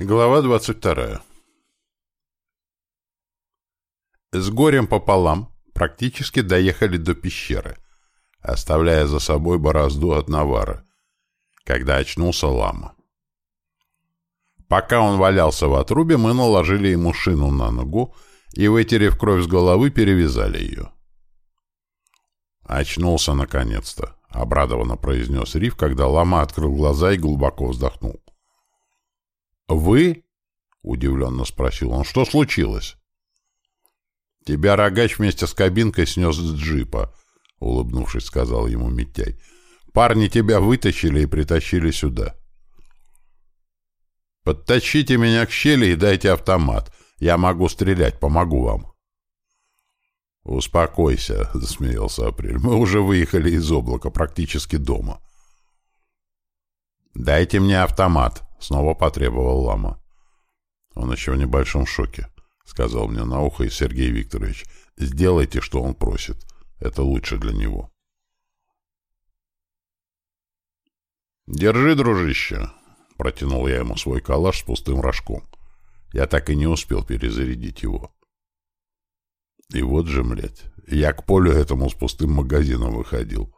Глава 22. С горем пополам практически доехали до пещеры, оставляя за собой борозду от навара, когда очнулся лама. Пока он валялся в отрубе, мы наложили ему шину на ногу и, вытерев кровь с головы, перевязали ее. «Очнулся наконец-то», — обрадованно произнес Риф, когда лама открыл глаза и глубоко вздохнул. «Вы?» — удивленно спросил он. «Что случилось?» «Тебя рогач вместе с кабинкой снес с джипа», — улыбнувшись, сказал ему Митяй. «Парни тебя вытащили и притащили сюда». «Подтащите меня к щели и дайте автомат. Я могу стрелять, помогу вам». «Успокойся», — засмеялся Апрель. «Мы уже выехали из облака, практически дома». «Дайте мне автомат», — снова потребовал лама. «Он еще в небольшом шоке», — сказал мне на ухо и Сергей Викторович. «Сделайте, что он просит. Это лучше для него». «Держи, дружище», — протянул я ему свой калаш с пустым рожком. Я так и не успел перезарядить его. И вот же, млядь, я к полю этому с пустым магазином выходил.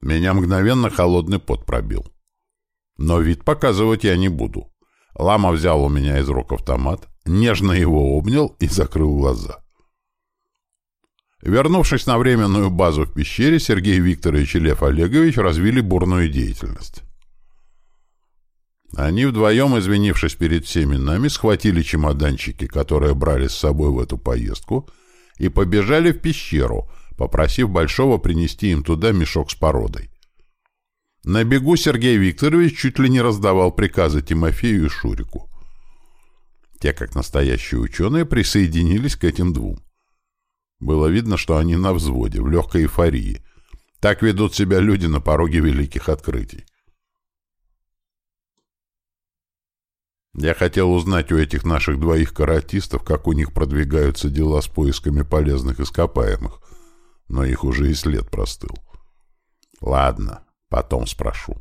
Меня мгновенно холодный пот пробил. Но вид показывать я не буду. Лама взял у меня из рук автомат, нежно его обнял и закрыл глаза. Вернувшись на временную базу в пещере, Сергей Викторович и Лев Олегович развили бурную деятельность. Они вдвоем, извинившись перед всеми нами, схватили чемоданчики, которые брали с собой в эту поездку, и побежали в пещеру, попросив Большого принести им туда мешок с породой. На бегу Сергей Викторович чуть ли не раздавал приказы Тимофею и Шурику. Те, как настоящие ученые, присоединились к этим двум. Было видно, что они на взводе, в легкой эйфории. Так ведут себя люди на пороге великих открытий. Я хотел узнать у этих наших двоих каратистов, как у них продвигаются дела с поисками полезных ископаемых, но их уже и след простыл. Ладно, Потом спрошу.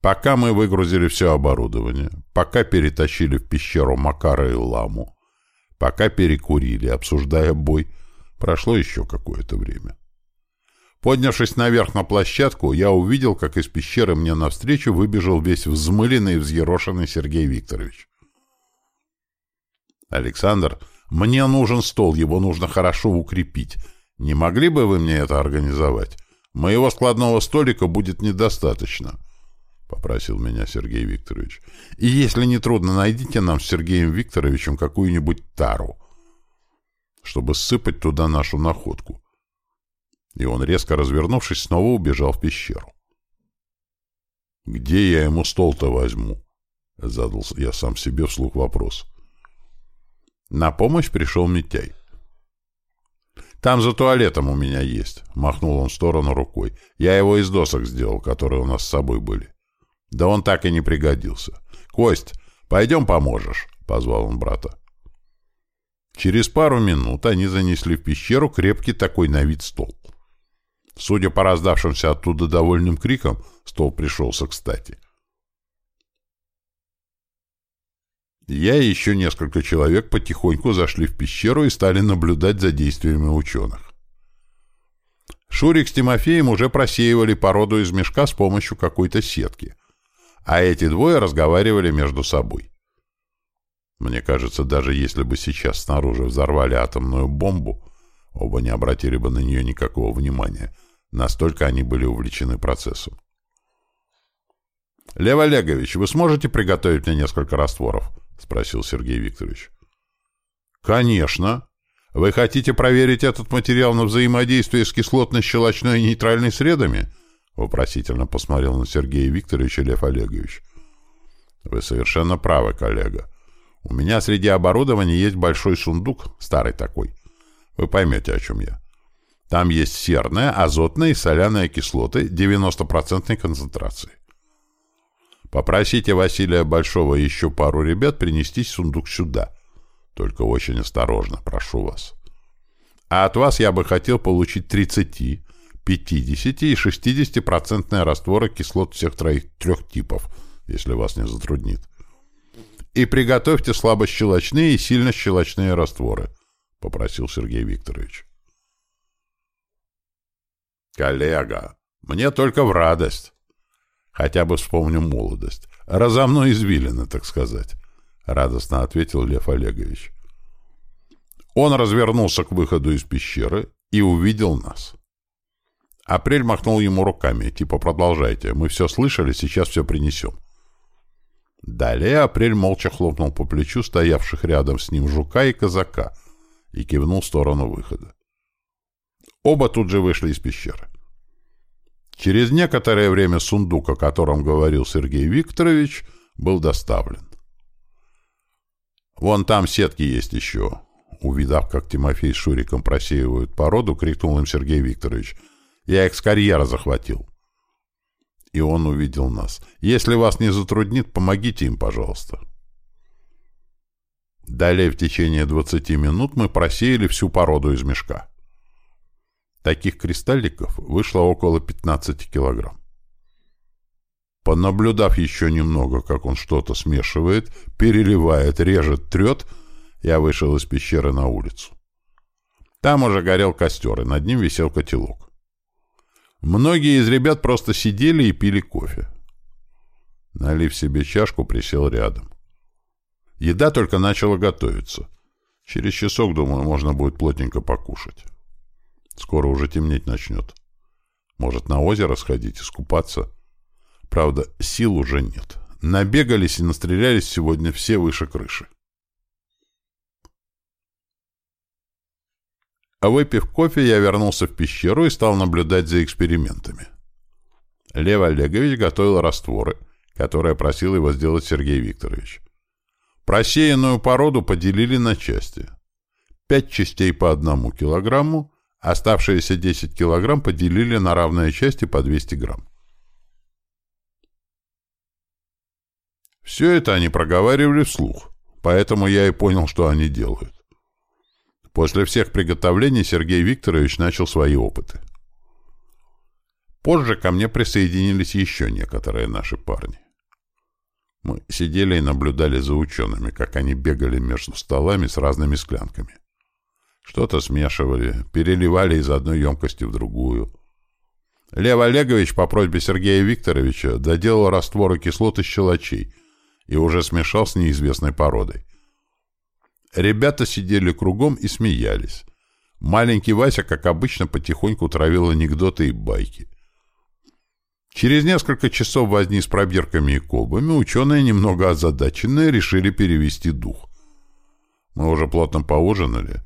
Пока мы выгрузили все оборудование, пока перетащили в пещеру Макара и Ламу, пока перекурили, обсуждая бой, прошло еще какое-то время. Поднявшись наверх на площадку, я увидел, как из пещеры мне навстречу выбежал весь взмыленный и взъерошенный Сергей Викторович. «Александр, мне нужен стол, его нужно хорошо укрепить. Не могли бы вы мне это организовать? Моего складного столика будет недостаточно, — попросил меня Сергей Викторович. И если не трудно, найдите нам с Сергеем Викторовичем какую-нибудь тару, чтобы сыпать туда нашу находку. И он, резко развернувшись, снова убежал в пещеру. «Где я ему стол-то возьму?» — задал я сам себе вслух вопрос. На помощь пришел Митяй. «Там за туалетом у меня есть», — махнул он в сторону рукой. «Я его из досок сделал, которые у нас с собой были». «Да он так и не пригодился». «Кость, пойдем поможешь», — позвал он брата. Через пару минут они занесли в пещеру крепкий такой на вид стол. Судя по раздавшимся оттуда довольным крикам, стол пришелся кстати. Я и еще несколько человек потихоньку зашли в пещеру и стали наблюдать за действиями ученых. Шурик с Тимофеем уже просеивали породу из мешка с помощью какой-то сетки, а эти двое разговаривали между собой. Мне кажется, даже если бы сейчас снаружи взорвали атомную бомбу, оба не обратили бы на нее никакого внимания, настолько они были увлечены процессом. «Лев Олегович, вы сможете приготовить мне несколько растворов?» — спросил Сергей Викторович. «Конечно. Вы хотите проверить этот материал на взаимодействие с кислотно-щелочной и нейтральной средами?» — вопросительно посмотрел на Сергея Викторовича Лев Олегович. «Вы совершенно правы, коллега. У меня среди оборудования есть большой сундук, старый такой. Вы поймете, о чем я. Там есть серная, азотная и соляная кислоты 90% концентрации. Попросите Василия Большого еще пару ребят принести сундук сюда. Только очень осторожно, прошу вас. А от вас я бы хотел получить 30, 50 и 60 процентные растворы кислот всех троих, трех типов если вас не затруднит. И приготовьте слабощелочные и сильно щелочные растворы, — попросил Сергей Викторович. Коллега, мне только в радость. Хотя бы вспомню молодость. Разомно извилины, так сказать, — радостно ответил Лев Олегович. Он развернулся к выходу из пещеры и увидел нас. Апрель махнул ему руками, типа «продолжайте, мы все слышали, сейчас все принесем». Далее Апрель молча хлопнул по плечу стоявших рядом с ним жука и казака и кивнул в сторону выхода. Оба тут же вышли из пещеры. Через некоторое время сундук, о котором говорил Сергей Викторович, был доставлен. «Вон там сетки есть еще», — увидав, как Тимофей с Шуриком просеивают породу, крикнул им Сергей Викторович. «Я их с карьера захватил» и он увидел нас. Если вас не затруднит, помогите им, пожалуйста. Далее в течение 20 минут мы просеяли всю породу из мешка. Таких кристалликов вышло около 15 килограмм. Понаблюдав еще немного, как он что-то смешивает, переливает, режет, трет, я вышел из пещеры на улицу. Там уже горел костер, и над ним висел котелок. Многие из ребят просто сидели и пили кофе. Налив себе чашку, присел рядом. Еда только начала готовиться. Через часок, думаю, можно будет плотненько покушать. Скоро уже темнеть начнет. Может, на озеро сходить, искупаться? Правда, сил уже нет. Набегались и настрелялись сегодня все выше крыши. А выпив кофе, я вернулся в пещеру и стал наблюдать за экспериментами. Лев Олегович готовил растворы, которые просил его сделать Сергей Викторович. Просеянную породу поделили на части. Пять частей по одному килограмму, оставшиеся 10 килограмм поделили на равные части по 200 грамм. Все это они проговаривали вслух, поэтому я и понял, что они делают. После всех приготовлений Сергей Викторович начал свои опыты. Позже ко мне присоединились еще некоторые наши парни. Мы сидели и наблюдали за учеными, как они бегали между столами с разными склянками. Что-то смешивали, переливали из одной емкости в другую. Лев Олегович по просьбе Сергея Викторовича доделал растворы кислот из щелочей и уже смешал с неизвестной породой. Ребята сидели кругом и смеялись. Маленький Вася, как обычно, потихоньку травил анекдоты и байки. Через несколько часов возни с пробирками и колбами ученые, немного озадаченные, решили перевести дух. Мы уже плотно поужинали.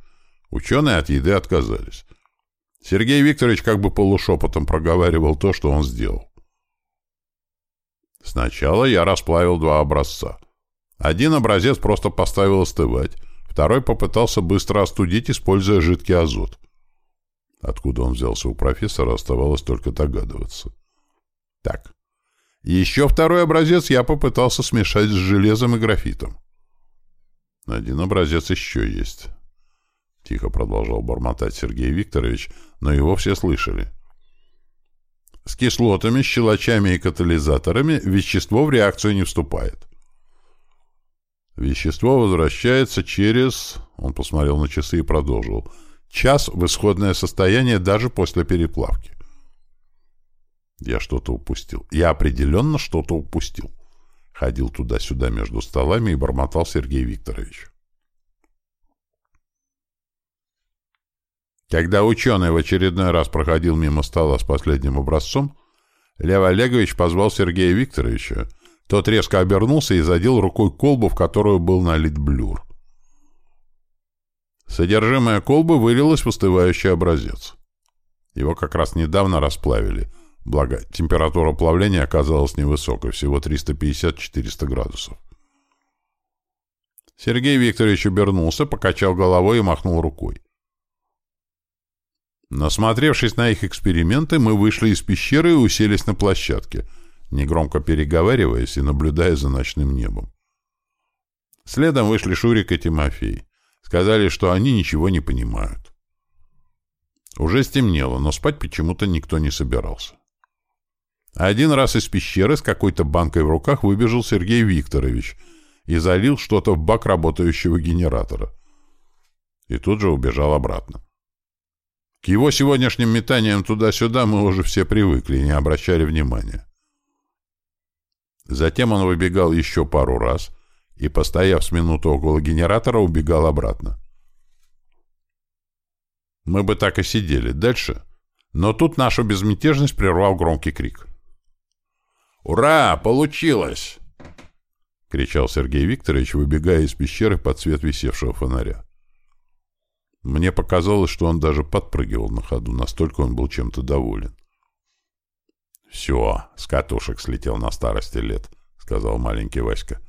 Ученые от еды отказались. Сергей Викторович как бы полушепотом проговаривал то, что он сделал. Сначала я расплавил два образца. Один образец просто поставил остывать, Второй попытался быстро остудить, используя жидкий азот. Откуда он взялся у профессора, оставалось только догадываться. Так. Еще второй образец я попытался смешать с железом и графитом. Один образец еще есть. Тихо продолжал бормотать Сергей Викторович, но его все слышали. С кислотами, щелочами и катализаторами вещество в реакцию не вступает. Вещество возвращается через... Он посмотрел на часы и продолжил. Час в исходное состояние даже после переплавки. Я что-то упустил. Я определенно что-то упустил. Ходил туда-сюда между столами и бормотал Сергей Викторович. Когда ученый в очередной раз проходил мимо стола с последним образцом, Лев Олегович позвал Сергея Викторовича тот резко обернулся и задел рукой колбу, в которую был налит блюр. Содержимое колбы вылилось в остывающий образец. Его как раз недавно расплавили, благо температура плавления оказалась невысокой, всего 350-400 градусов. Сергей Викторович обернулся, покачал головой и махнул рукой. Насмотревшись на их эксперименты, мы вышли из пещеры и уселись на площадке — негромко переговариваясь и наблюдая за ночным небом. Следом вышли Шурик и Тимофей. Сказали, что они ничего не понимают. Уже стемнело, но спать почему-то никто не собирался. Один раз из пещеры с какой-то банкой в руках выбежал Сергей Викторович и залил что-то в бак работающего генератора. И тут же убежал обратно. К его сегодняшним метаниям туда-сюда мы уже все привыкли и не обращали внимания. Затем он выбегал еще пару раз и, постояв с минуту около генератора, убегал обратно. Мы бы так и сидели дальше, но тут нашу безмятежность прервал громкий крик. «Ура! Получилось!» — кричал Сергей Викторович, выбегая из пещеры под свет висевшего фонаря. Мне показалось, что он даже подпрыгивал на ходу, настолько он был чем-то доволен. «Все, с катушек слетел на старости лет», — сказал маленький Васька.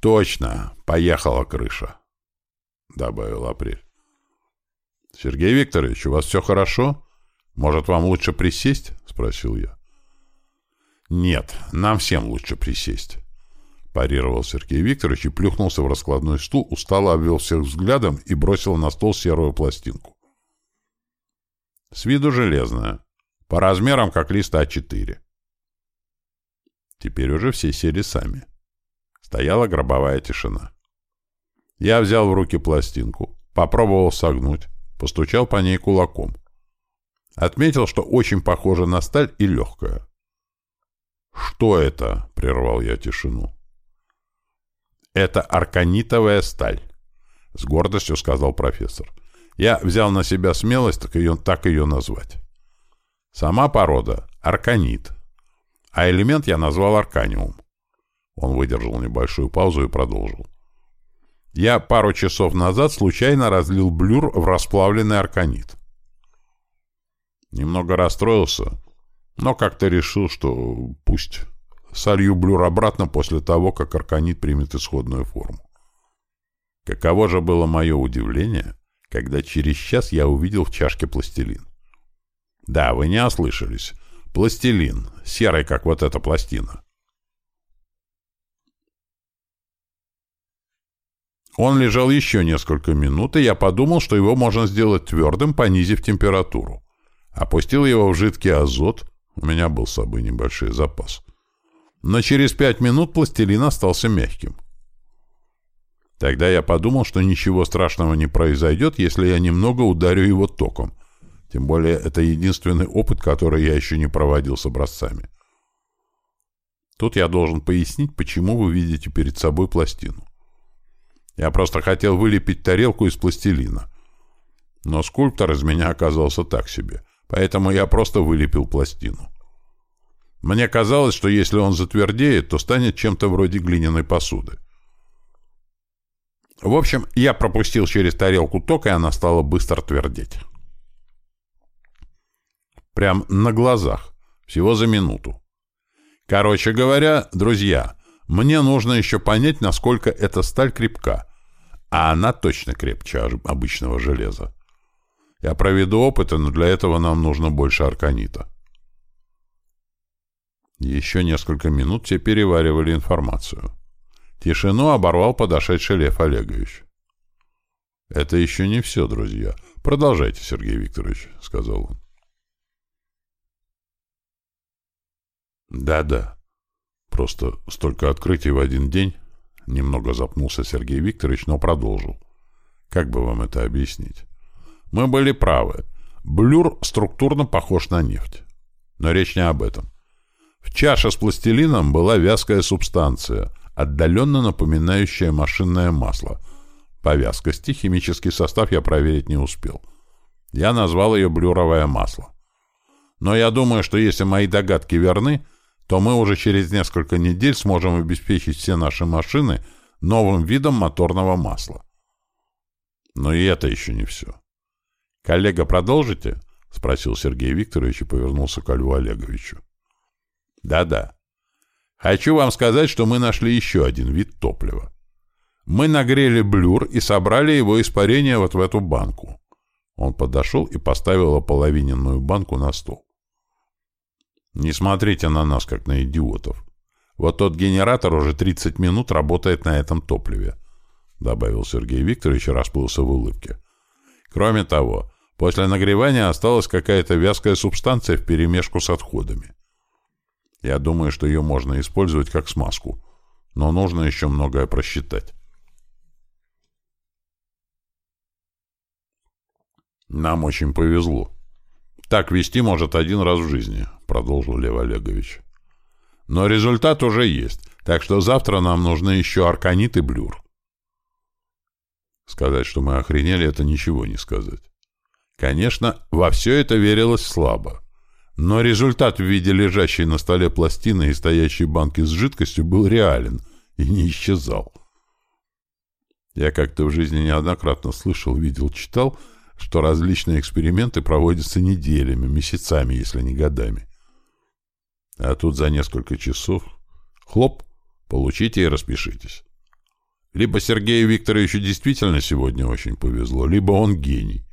«Точно, поехала крыша», — добавил Апрель. «Сергей Викторович, у вас все хорошо? Может, вам лучше присесть?» — спросил я. «Нет, нам всем лучше присесть», — парировал Сергей Викторович и плюхнулся в раскладной стул, устало обвел всех взглядом и бросил на стол серую пластинку. С виду железная, по размерам как лист А4. Теперь уже все сели сами. Стояла гробовая тишина. Я взял в руки пластинку, попробовал согнуть, постучал по ней кулаком. Отметил, что очень похожа на сталь и легкая. «Что это?» — прервал я тишину. «Это арканитовая сталь», — с гордостью сказал профессор. «Я взял на себя смелость так ее, так ее назвать. Сама порода — арканит, а элемент я назвал арканиум». Он выдержал небольшую паузу и продолжил. Я пару часов назад случайно разлил блюр в расплавленный арканит. Немного расстроился, но как-то решил, что пусть солью блюр обратно после того, как арканит примет исходную форму. Каково же было мое удивление, когда через час я увидел в чашке пластилин. Да, вы не ослышались. Пластилин, серый, как вот эта пластина. Он лежал еще несколько минут, и я подумал, что его можно сделать твердым, понизив температуру. Опустил его в жидкий азот. У меня был с собой небольшой запас. Но через пять минут пластилин остался мягким. Тогда я подумал, что ничего страшного не произойдет, если я немного ударю его током. Тем более это единственный опыт, который я еще не проводил с образцами. Тут я должен пояснить, почему вы видите перед собой пластину. Я просто хотел вылепить тарелку из пластилина. Но скульптор из меня оказался так себе, поэтому я просто вылепил пластину. Мне казалось, что если он затвердеет, то станет чем-то вроде глиняной посуды. В общем, я пропустил через тарелку ток, и она стала быстро твердеть. Прям на глазах. Всего за минуту. Короче говоря, друзья, мне нужно еще понять, насколько эта сталь крепка, а она точно крепче обычного железа. Я проведу опыты, но для этого нам нужно больше арканита. Еще несколько минут все переваривали информацию. Тишину оборвал подошедший Лев Олегович. «Это еще не все, друзья. Продолжайте, Сергей Викторович», — сказал он. «Да-да. Просто столько открытий в один день. Немного запнулся Сергей Викторович, но продолжил. Как бы вам это объяснить? Мы были правы. Блюр структурно похож на нефть. Но речь не об этом. В чаше с пластилином была вязкая субстанция, отдаленно напоминающая машинное масло. По вязкости химический состав я проверить не успел. Я назвал ее блюровое масло. Но я думаю, что если мои догадки верны, то мы уже через несколько недель сможем обеспечить все наши машины новым видом моторного масла. Но и это еще не все. «Коллега, продолжите?» — спросил Сергей Викторович и повернулся к Льву Олеговичу. «Да-да. Хочу вам сказать, что мы нашли еще один вид топлива. Мы нагрели блюр и собрали его испарение вот в эту банку». Он подошел и поставил ополовиненную банку на стол. Не смотрите на нас, как на идиотов. Вот тот генератор уже 30 минут работает на этом топливе, — добавил Сергей Викторович и расплылся в улыбке. Кроме того, после нагревания осталась какая-то вязкая субстанция вперемешку с отходами. Я думаю, что ее можно использовать как смазку, но нужно еще многое просчитать. Нам очень повезло. Так вести может один раз в жизни, продолжил Лев Олегович. Но результат уже есть, так что завтра нам нужны еще арканит и блюр. Сказать, что мы охренели, это ничего не сказать. Конечно, во все это верилось слабо. Но результат в виде лежащей на столе пластины и стоящей банки с жидкостью был реален и не исчезал. Я как-то в жизни неоднократно слышал, видел, читал, что различные эксперименты проводятся неделями, месяцами, если не годами. А тут за несколько часов хлоп, получите и распишитесь. Либо Сергею Викторовичу действительно сегодня очень повезло, либо он гений.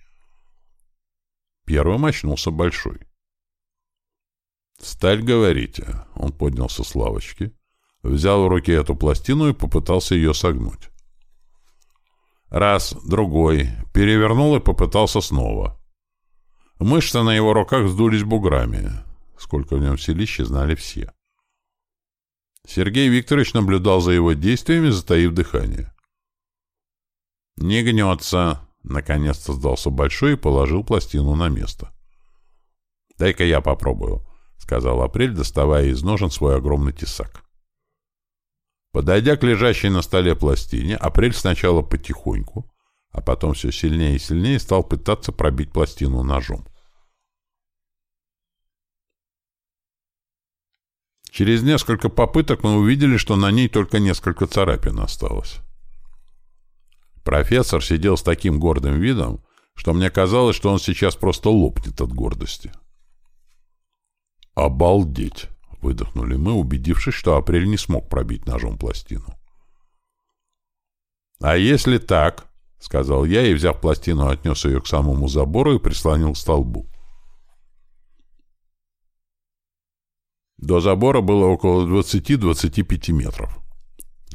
Первым очнулся Большой. «Сталь, говорите?» Он поднялся с лавочки, взял в руки эту пластину и попытался ее согнуть. Раз, другой, перевернул и попытался снова. Мышцы на его руках сдулись буграми. Сколько в нем селища, знали все. Сергей Викторович наблюдал за его действиями, затаив дыхание. «Не гнется!» — наконец-то сдался Большой и положил пластину на место. «Дай-ка я попробую», — сказал Апрель, доставая из ножен свой огромный тесак. Подойдя к лежащей на столе пластине, Апрель сначала потихоньку, а потом все сильнее и сильнее стал пытаться пробить пластину ножом. Через несколько попыток мы увидели, что на ней только несколько царапин осталось. Профессор сидел с таким гордым видом, что мне казалось, что он сейчас просто лопнет от гордости. «Обалдеть!» — выдохнули мы, убедившись, что Апрель не смог пробить ножом пластину. «А если так?» — сказал я и, взяв пластину, отнес ее к самому забору и прислонил к столбу. До забора было около 20-25 метров.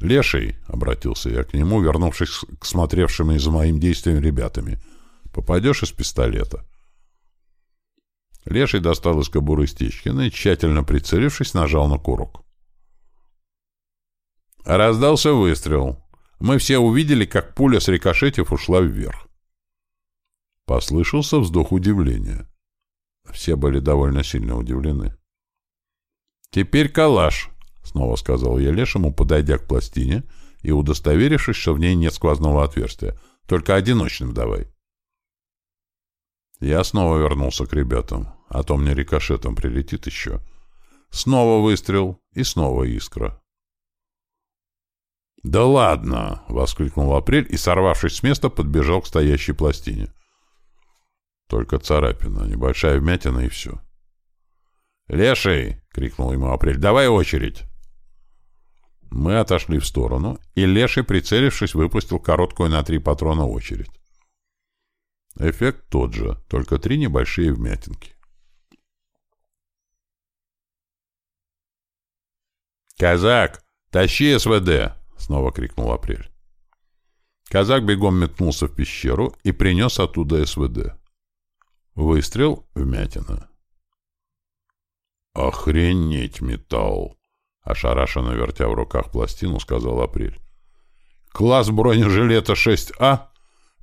«Леший», — обратился я к нему, вернувшись к смотревшим и за моим действием ребятами, — «попадешь из пистолета». Леший достал из кобуры Стечкина и, тщательно прицелившись, нажал на курок. Раздался выстрел. Мы все увидели, как пуля с рикошетив ушла вверх. Послышался вздох удивления. Все были довольно сильно удивлены. «Теперь калаш», — снова сказал я Лешему, подойдя к пластине и удостоверившись, что в ней нет сквозного отверстия. «Только одиночным давай». Я снова вернулся к ребятам, а то мне рикошетом прилетит еще. Снова выстрел и снова искра. «Да ладно!» — воскликнул Апрель и, сорвавшись с места, подбежал к стоящей пластине. Только царапина, небольшая вмятина и все. «Леший!» — крикнул ему Апрель. «Давай очередь!» Мы отошли в сторону, и Леший, прицелившись, выпустил короткую на три патрона очередь. Эффект тот же, только три небольшие вмятинки. «Казак, тащи СВД!» — снова крикнул Апрель. Казак бегом метнулся в пещеру и принес оттуда СВД. Выстрел — вмятина. «Охренеть металл!» — ошарашенно вертя в руках пластину, сказал Апрель. «Класс бронежилета 6А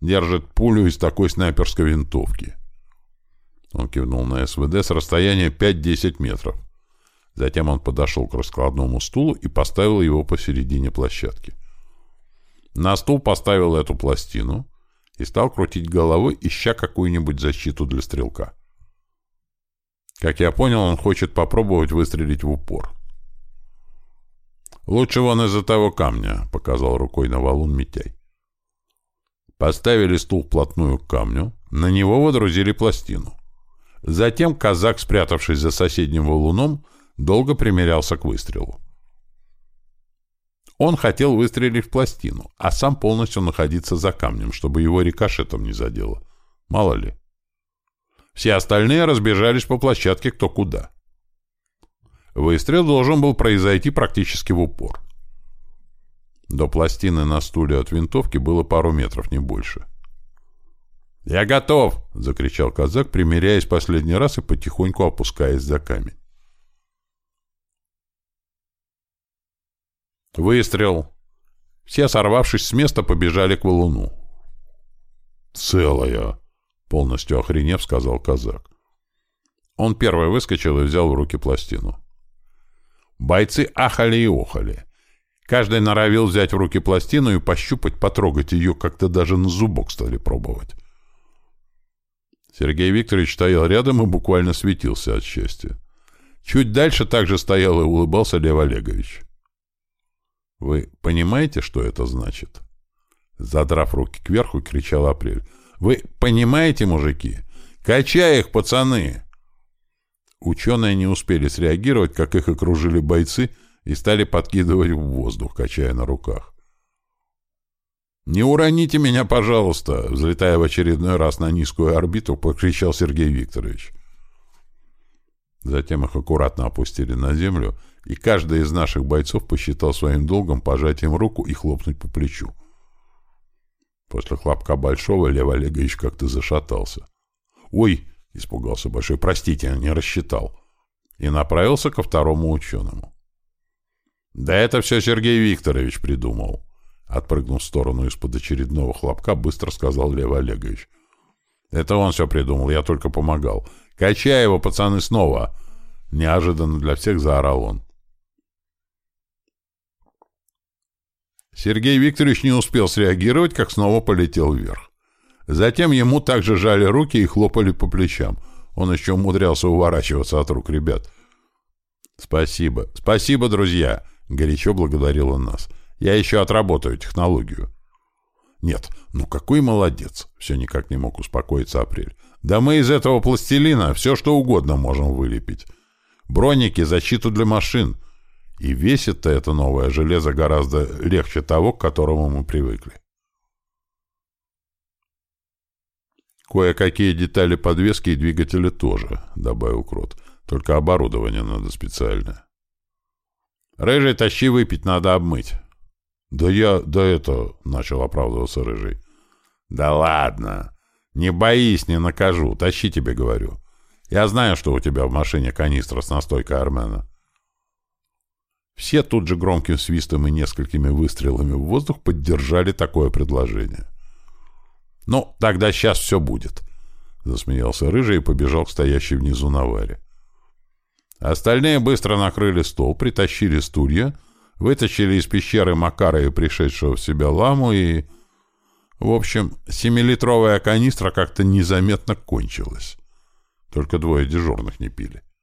держит пулю из такой снайперской винтовки». Он кивнул на СВД с расстояния 5-10 метров. Затем он подошел к раскладному стулу и поставил его посередине площадки. На стул поставил эту пластину и стал крутить головой, ища какую-нибудь защиту для стрелка. Как я понял, он хочет попробовать выстрелить в упор. «Лучше вон из-за того камня», — показал рукой на валун Митяй. Поставили стул вплотную к камню, на него водрузили пластину. Затем казак, спрятавшись за соседним валуном, долго примерялся к выстрелу. Он хотел выстрелить в пластину, а сам полностью находиться за камнем, чтобы его рикошетом не задело. Мало ли. Все остальные разбежались по площадке кто куда. Выстрел должен был произойти практически в упор. До пластины на стуле от винтовки было пару метров, не больше. «Я готов!» — закричал казак, примеряясь последний раз и потихоньку опускаясь за камень. Выстрел. Все, сорвавшись с места, побежали к валуну. «Целая!» — полностью охренев, сказал казак. Он первый выскочил и взял в руки пластину. Бойцы ахали и охали. Каждый норовил взять в руки пластину и пощупать, потрогать ее, как-то даже на зубок стали пробовать. Сергей Викторович стоял рядом и буквально светился от счастья. Чуть дальше также стоял и улыбался Лев Олегович. «Вы понимаете, что это значит?» Задрав руки кверху, кричал Апрель. «Вы понимаете, мужики? Качай их, пацаны!» Ученые не успели среагировать, как их окружили бойцы и стали подкидывать в воздух, качая на руках. «Не уроните меня, пожалуйста!» Взлетая в очередной раз на низкую орбиту, покричал Сергей Викторович. Затем их аккуратно опустили на землю, и каждый из наших бойцов посчитал своим долгом пожать им руку и хлопнуть по плечу. После хлопка Большого Лев Олегович как-то зашатался. «Ой!» — испугался Большой. «Простите, не рассчитал». И направился ко второму ученому. «Да это все Сергей Викторович придумал». Отпрыгнув в сторону из-под очередного хлопка, быстро сказал Лев Олегович. «Это он все придумал, я только помогал. Качай его, пацаны, снова!» Неожиданно для всех заорал он. Сергей Викторович не успел среагировать, как снова полетел вверх. Затем ему также жали руки и хлопали по плечам. Он еще умудрялся уворачиваться от рук ребят. «Спасибо, спасибо, друзья!» — горячо благодарил он нас. «Я еще отработаю технологию». «Нет, ну какой молодец!» — все никак не мог успокоиться Апрель. «Да мы из этого пластилина все что угодно можем вылепить. Броники, защиту для машин. И весит-то это новое железо гораздо легче того, к которому мы привыкли. «Кое-какие детали подвески и двигателя тоже», — добавил Крот. «Только оборудование надо специальное». «Рыжий, тащи выпить, надо обмыть». «Да я... да это...» — начал оправдываться Рыжий. «Да ладно. Не боись, не накажу. Тащи тебе, говорю. Я знаю, что у тебя в машине канистра с настойкой Армена». Все тут же громким свистом и несколькими выстрелами в воздух поддержали такое предложение. «Ну, тогда сейчас все будет», — засмеялся Рыжий и побежал к стоящей внизу наваре. Остальные быстро накрыли стол, притащили стулья, вытащили из пещеры Макара и пришедшего в себя ламу и... В общем, семилитровая канистра как-то незаметно кончилась. Только двое дежурных не пили.